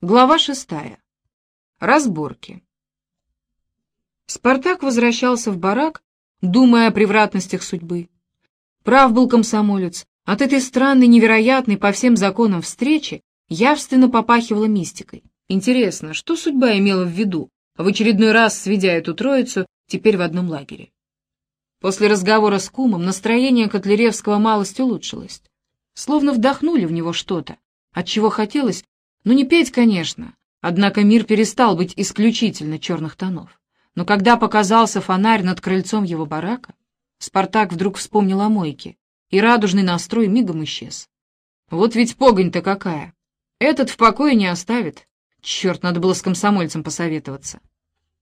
Глава шестая. Разборки. Спартак возвращался в барак, думая о превратностях судьбы. Прав был комсомолец. От этой странной, невероятной по всем законам встречи явственно попахивала мистикой. Интересно, что судьба имела в виду, в очередной раз сведя эту троицу теперь в одном лагере? После разговора с кумом настроение Котляревского малость улучшилось. Словно вдохнули в него что-то, от чего хотелось ну, не петь, конечно. Однако мир перестал быть исключительно черных тонов. Но когда показался фонарь над крыльцом его барака, Спартак вдруг вспомнил о мойке, и радужный настрой мигом исчез. Вот ведь погонь-то какая! Этот в покое не оставит. Черт, надо было с комсомольцем посоветоваться.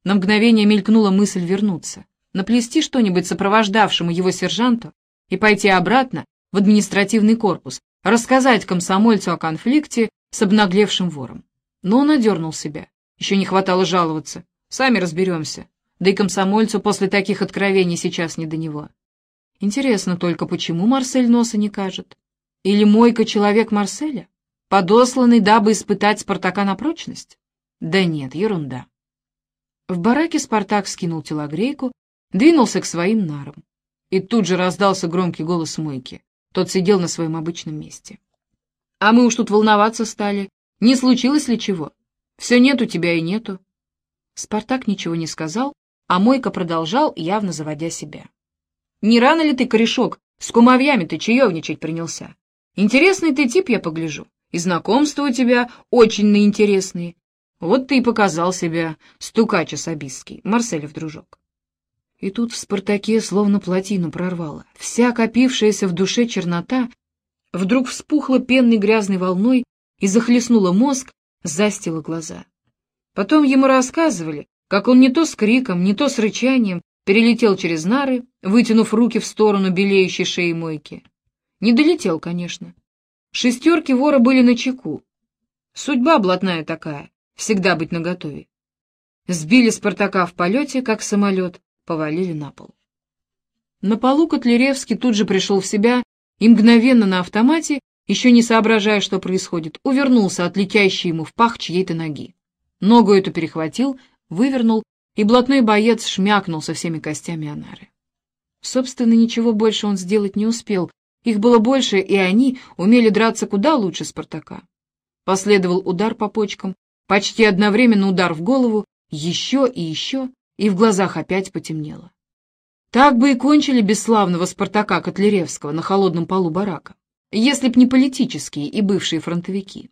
На мгновение мелькнула мысль вернуться, наплести что-нибудь сопровождавшему его сержанту и пойти обратно в административный корпус, рассказать комсомольцу о конфликте с обнаглевшим вором. Но он одернул себя. Еще не хватало жаловаться. Сами разберемся. Да и комсомольцу после таких откровений сейчас не до него. Интересно только, почему Марсель носа не кажет? Или Мойка человек Марселя? Подосланный, дабы испытать Спартака на прочность? Да нет, ерунда. В бараке Спартак скинул телогрейку, двинулся к своим нарам. И тут же раздался громкий голос Мойки. Тот сидел на своем обычном месте. А мы уж тут волноваться стали. Не случилось ли чего? Все нету тебя и нету. Спартак ничего не сказал, а Мойка продолжал, явно заводя себя. Не рано ли ты, корешок, с кумовьями ты чаевничать принялся? Интересный ты тип, я погляжу, и знакомства у тебя очень наинтересные. Вот ты и показал себя, стукач особистский, Марселев дружок. И тут в Спартаке словно плотину прорвало. Вся копившаяся в душе чернота вдруг вспухла пенной грязной волной и захлестнула мозг, застила глаза. Потом ему рассказывали, как он не то с криком, не то с рычанием перелетел через нары, вытянув руки в сторону белеющей шеи мойки. Не долетел, конечно. Шестерки вора были на чеку. Судьба блатная такая, всегда быть наготове. Сбили Спартака в полете, как самолет, повалили на пол. На полу Котляревский тут же пришел в себя и мгновенно на автомате, еще не соображая, что происходит, увернулся от летящей ему в пах чьей-то ноги. Ногу эту перехватил, вывернул, и блатной боец шмякнулся всеми костями Анары. Собственно, ничего больше он сделать не успел. Их было больше, и они умели драться куда лучше Спартака. Последовал удар по почкам, почти одновременно удар в голову, еще и еще, и в глазах опять потемнело. Так бы и кончили бесславного Спартака Котляревского на холодном полу барака, если б не политические и бывшие фронтовики.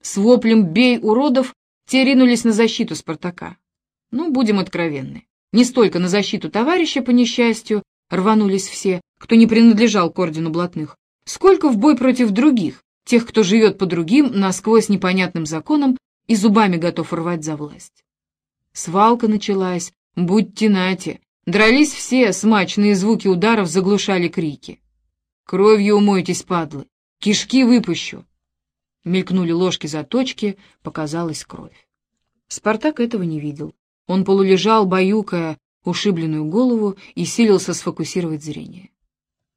С воплем «бей, уродов!» те ринулись на защиту Спартака. Ну, будем откровенны, не столько на защиту товарища, по несчастью, рванулись все, кто не принадлежал к ордену блатных, сколько в бой против других, тех, кто живет по другим, насквозь непонятным законам и зубами готов рвать за власть. Свалка началась, будьте нате, Дрались все, смачные звуки ударов заглушали крики. «Кровью умойтесь, падлы! Кишки выпущу!» Мелькнули ложки-заточки, показалась кровь. Спартак этого не видел. Он полулежал, баюкая ушибленную голову, и силился сфокусировать зрение.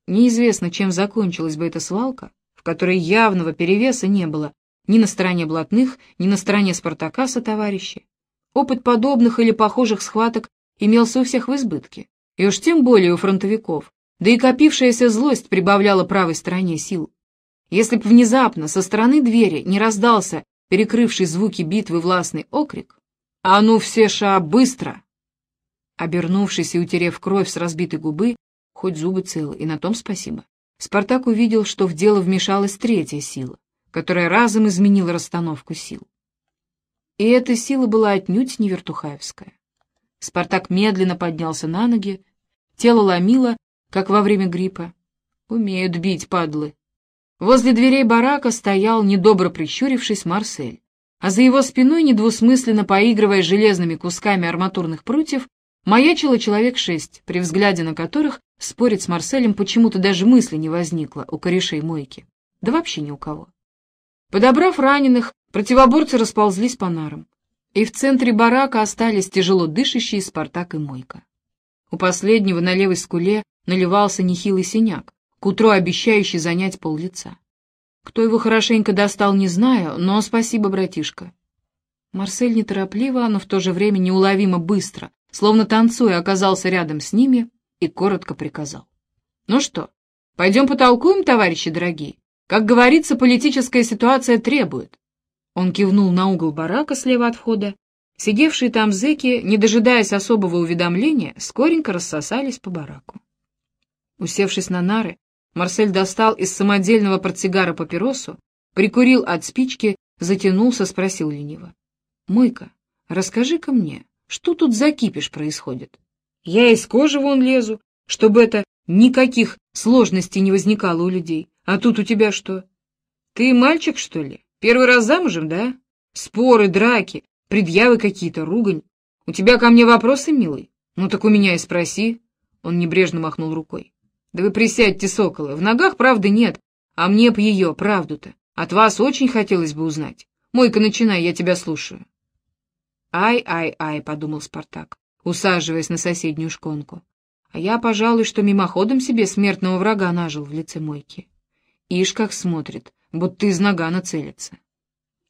Неизвестно, чем закончилась бы эта свалка, в которой явного перевеса не было ни на стороне блатных, ни на стороне Спартака со товарищи. Опыт подобных или похожих схваток имелся у всех в избытке, и уж тем более у фронтовиков, да и копившаяся злость прибавляла правой стороне сил. Если б внезапно со стороны двери не раздался перекрывший звуки битвы властный окрик «А ну все ша, быстро!» Обернувшись и утерев кровь с разбитой губы, хоть зубы целы, и на том спасибо, Спартак увидел, что в дело вмешалась третья сила, которая разом изменила расстановку сил. И эта сила была отнюдь не вертухаевская. Спартак медленно поднялся на ноги, тело ломило, как во время гриппа. Умеют бить, падлы. Возле дверей барака стоял, недобро прищурившись, Марсель, а за его спиной, недвусмысленно поигрывая железными кусками арматурных прутьев, маячило человек шесть, при взгляде на которых спорить с Марселем почему-то даже мысли не возникло у корешей мойки. Да вообще ни у кого. Подобрав раненых, противоборцы расползлись по нарам и в центре барака остались тяжело дышащие Спартак и Мойка. У последнего на левой скуле наливался нехилый синяк, к утру обещающий занять пол лица. Кто его хорошенько достал, не знаю, но спасибо, братишка. Марсель неторопливо, но в то же время неуловимо быстро, словно танцуя, оказался рядом с ними и коротко приказал. «Ну что, пойдем потолкуем, товарищи дорогие? Как говорится, политическая ситуация требует». Он кивнул на угол барака слева от входа. Сидевшие там зэки, не дожидаясь особого уведомления, скоренько рассосались по бараку. Усевшись на нары, Марсель достал из самодельного портсигара папиросу, прикурил от спички, затянулся, спросил лениво. — Мойка, расскажи-ка мне, что тут за кипиш происходит? Я из кожи вон лезу, чтобы это никаких сложностей не возникало у людей. А тут у тебя что? Ты мальчик, что ли? Первый раз замужем, да? Споры, драки, предъявы какие-то, ругань. У тебя ко мне вопросы, милый? Ну так у меня и спроси. Он небрежно махнул рукой. Да вы присядьте, соколы, в ногах правды нет, а мне б ее, правду-то. От вас очень хотелось бы узнать. Мойка, начинай, я тебя слушаю. Ай-ай-ай, подумал Спартак, усаживаясь на соседнюю шконку. А я, пожалуй, что мимоходом себе смертного врага нажил в лице Мойки. Ишь как смотрит, будто из нагана целится.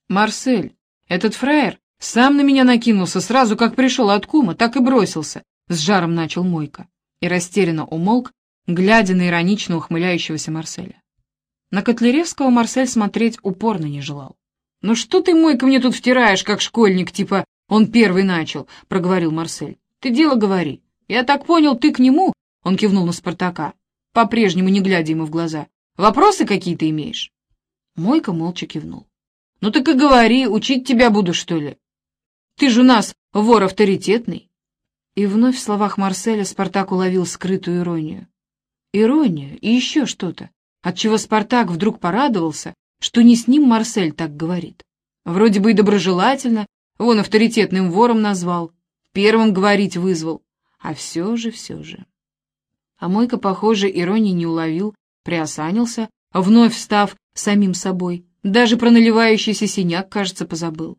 Марсель, этот фраер сам на меня накинулся сразу, как пришел от кума, так и бросился, с жаром начал Мойка. И растерянно умолк, глядя на иронично ухмыляющегося Марселя. На Котляревского Марсель смотреть упорно не желал. «Ну что ты, мой, ко мне тут втираешь, как школьник, типа он первый начал», — проговорил Марсель. «Ты дело говори. Я так понял, ты к нему?» — он кивнул на Спартака, по-прежнему не глядя ему в глаза. «Вопросы какие-то имеешь?» Мойка молча кивнул. «Ну так и говори, учить тебя буду, что ли? Ты же у нас вор авторитетный». И вновь в словах Марселя Спартак уловил скрытую иронию ирония и еще что-то, отчего Спартак вдруг порадовался, что не с ним Марсель так говорит. Вроде бы и доброжелательно, он авторитетным вором назвал, первым говорить вызвал, а все же, все же. А Мойка, похоже, иронии не уловил, приосанился, вновь став самим собой, даже про наливающийся синяк, кажется, позабыл.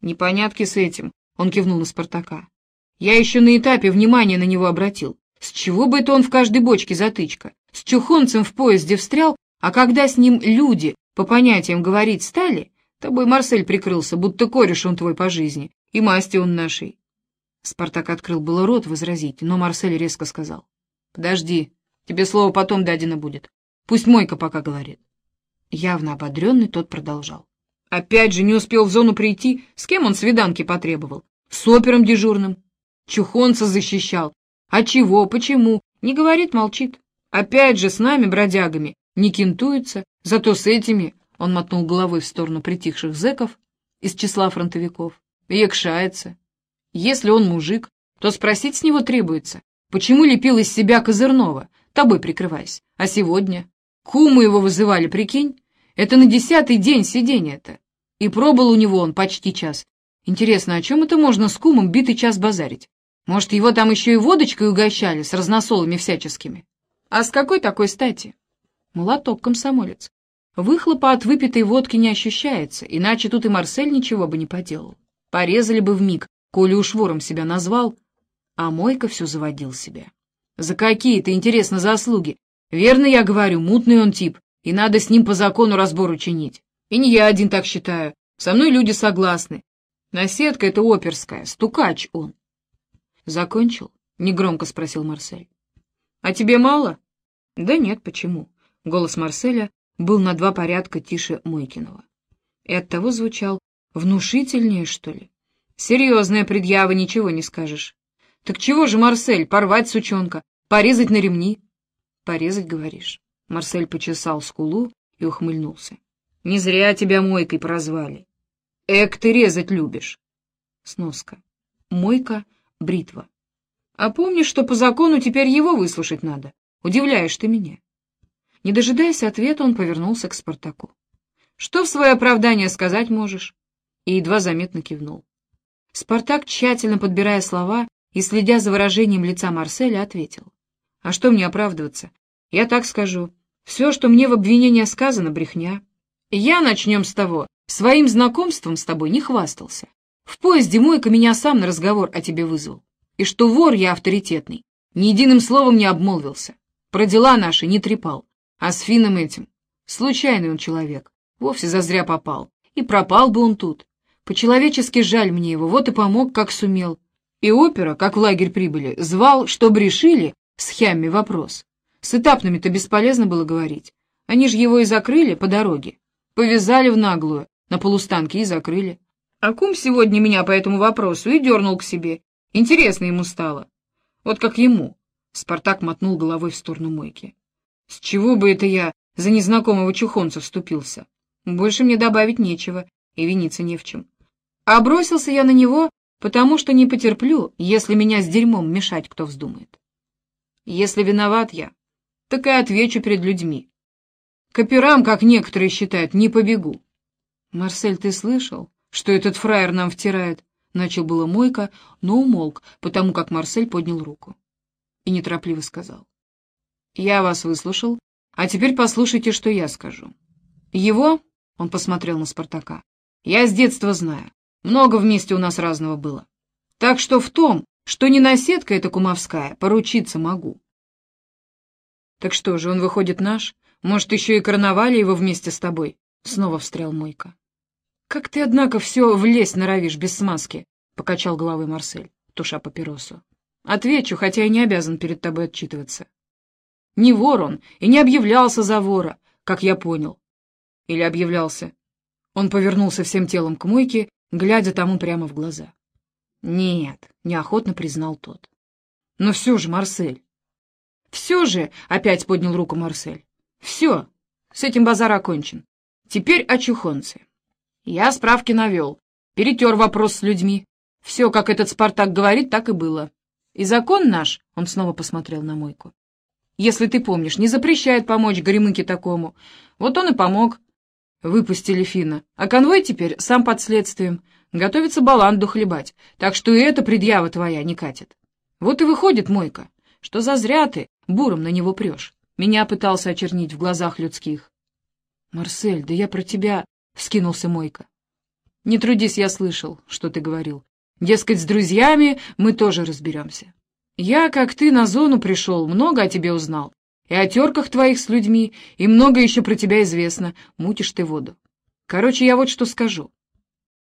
«Непонятки с этим», — он кивнул на Спартака. «Я еще на этапе внимания на него обратил. С чего бы это он в каждой бочке затычка? С чухонцем в поезде встрял, а когда с ним люди по понятиям говорить стали, тобой Марсель прикрылся, будто кореш он твой по жизни, и масти он нашей. Спартак открыл было рот возразить, но Марсель резко сказал. — Подожди, тебе слово потом дадено будет. Пусть Мойка пока говорит. Явно ободренный тот продолжал. Опять же не успел в зону прийти, с кем он свиданки потребовал? С опером дежурным. Чухонца защищал, а чего, почему? Не говорит, молчит. Опять же с нами, бродягами, не кентуется, зато с этими, он мотнул головой в сторону притихших зэков из числа фронтовиков, якшается. Если он мужик, то спросить с него требуется, почему лепил из себя Козырнова, тобой прикрываясь, а сегодня? Куму его вызывали, прикинь? Это на десятый день сидения-то. И пробыл у него он почти час. Интересно, о чем это можно с кумом битый час базарить? Может, его там еще и водочкой угощали с разносолами всяческими? А с какой такой стати? Молоток комсомолец. Выхлопа от выпитой водки не ощущается, иначе тут и Марсель ничего бы не поделал. Порезали бы в миг, коли уж вором себя назвал, а Мойка все заводил себя. За какие-то, интересно, заслуги. Верно я говорю, мутный он тип, и надо с ним по закону разбор учинить. И не я один так считаю, со мной люди согласны. Наседка — это оперская, стукач он. «Закончил?» — негромко спросил Марсель. «А тебе мало?» «Да нет, почему?» Голос Марселя был на два порядка тише Мойкиного. И оттого звучал внушительнее, что ли. «Серьезная предъява, ничего не скажешь». «Так чего же, Марсель, порвать сучонка, порезать на ремни?» «Порезать, говоришь?» Марсель почесал скулу и ухмыльнулся. «Не зря тебя мойкой прозвали. Эк, ты резать любишь!» Сноска. Мойка — бритва. А помнишь, что по закону теперь его выслушать надо? Удивляешь ты меня. Не дожидаясь ответа, он повернулся к Спартаку. Что в свое оправдание сказать можешь? И едва заметно кивнул. Спартак, тщательно подбирая слова и следя за выражением лица Марселя, ответил. А что мне оправдываться? Я так скажу. Все, что мне в обвинении сказано, брехня. Я, начнем с того, своим знакомством с тобой не хвастался. В поезде Мойка меня сам на разговор о тебе вызвал. И что вор я авторитетный. Ни единым словом не обмолвился. Про дела наши не трепал. А с Фином этим. Случайный он человек. Вовсе зазря попал. И пропал бы он тут. По-человечески жаль мне его, вот и помог, как сумел. И опера, как в лагерь прибыли, звал, чтобы решили с Хямми вопрос. С этапными-то бесполезно было говорить. Они же его и закрыли по дороге. Повязали в наглую, на полустанке и закрыли. А кум сегодня меня по этому вопросу и дернул к себе. Интересно ему стало. Вот как ему. Спартак мотнул головой в сторону мойки. С чего бы это я за незнакомого чухонца вступился? Больше мне добавить нечего, и виниться не в чем. А бросился я на него, потому что не потерплю, если меня с дерьмом мешать кто вздумает. Если виноват я, так и отвечу перед людьми. К операм, как некоторые считают, не побегу. Марсель, ты слышал, что этот фраер нам втирает? Начал было Мойка, но умолк, потому как Марсель поднял руку и неторопливо сказал. «Я вас выслушал, а теперь послушайте, что я скажу. Его, — он посмотрел на Спартака, — я с детства знаю, много вместе у нас разного было. Так что в том, что не наседка эта кумовская, поручиться могу». «Так что же, он выходит наш? Может, еще и карнавали его вместе с тобой?» — снова встрял Мойка. «Как ты, однако, все влезть норовишь без смазки?» — покачал головой Марсель, туша папиросу. Отвечу, хотя и не обязан перед тобой отчитываться. Не вор он и не объявлялся за вора, как я понял. Или объявлялся. Он повернулся всем телом к мойке, глядя тому прямо в глаза. Нет, неохотно признал тот. Но все же, Марсель. Все же, опять поднял руку Марсель. Все, с этим базар окончен. Теперь о чухонце. Я справки навел, перетер вопрос с людьми. Все, как этот Спартак говорит, так и было. И закон наш, — он снова посмотрел на мойку, — если ты помнишь, не запрещает помочь горемыке такому. Вот он и помог. Выпустили Фина. А конвой теперь сам под следствием. Готовится баланду хлебать. Так что и эта предъява твоя не катит. Вот и выходит, мойка, что зазря ты буром на него прешь. Меня пытался очернить в глазах людских. «Марсель, да я про тебя...» — вскинулся Мойка. «Не трудись, я слышал, что ты говорил. Дескать, с друзьями мы тоже разберемся. Я, как ты, на зону пришел, много о тебе узнал. И о терках твоих с людьми, и много еще про тебя известно. Мутишь ты воду. Короче, я вот что скажу.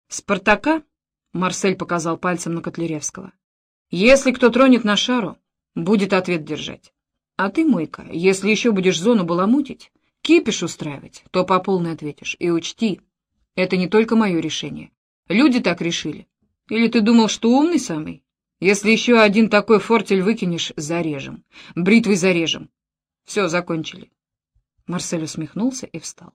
Спартака, — Марсель показал пальцем на Котляревского, — если кто тронет на шару, будет ответ держать. А ты, Мойка, если еще будешь зону баламутить, кипиш устраивать, то по полной ответишь. И учти, это не только мое решение. Люди так решили. Или ты думал, что умный самый? Если еще один такой фортель выкинешь, зарежем. Бритвой зарежем. Все, закончили. Марсель усмехнулся и встал.